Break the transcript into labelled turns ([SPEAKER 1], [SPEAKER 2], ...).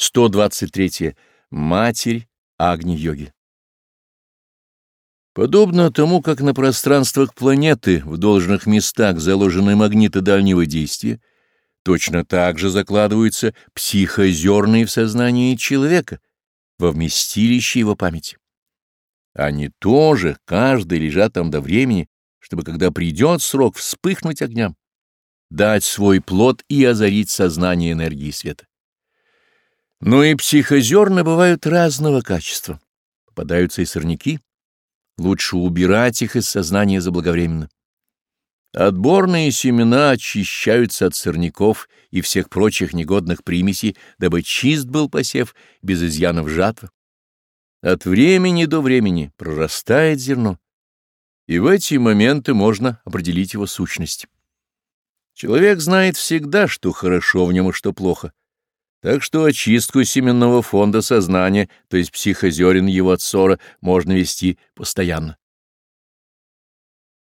[SPEAKER 1] 123. Матерь Агни-йоги. Подобно тому, как на пространствах планеты в должных местах заложены магниты дальнего действия, точно так же закладываются психозерные в сознании человека, во вместилище его памяти. Они тоже, каждый, лежат там до времени, чтобы, когда придет срок, вспыхнуть огням, дать свой плод и озарить сознание энергии света. Но и психозерны бывают разного качества. Попадаются и сорняки. Лучше убирать их из сознания заблаговременно. Отборные семена очищаются от сорняков и всех прочих негодных примесей, дабы чист был посев без изъянов жатва. От времени до времени прорастает зерно, и в эти моменты можно определить его сущность. Человек знает всегда, что хорошо в нем и что плохо, так что очистку семенного фонда сознания, то есть психозерен его отсора, можно вести постоянно.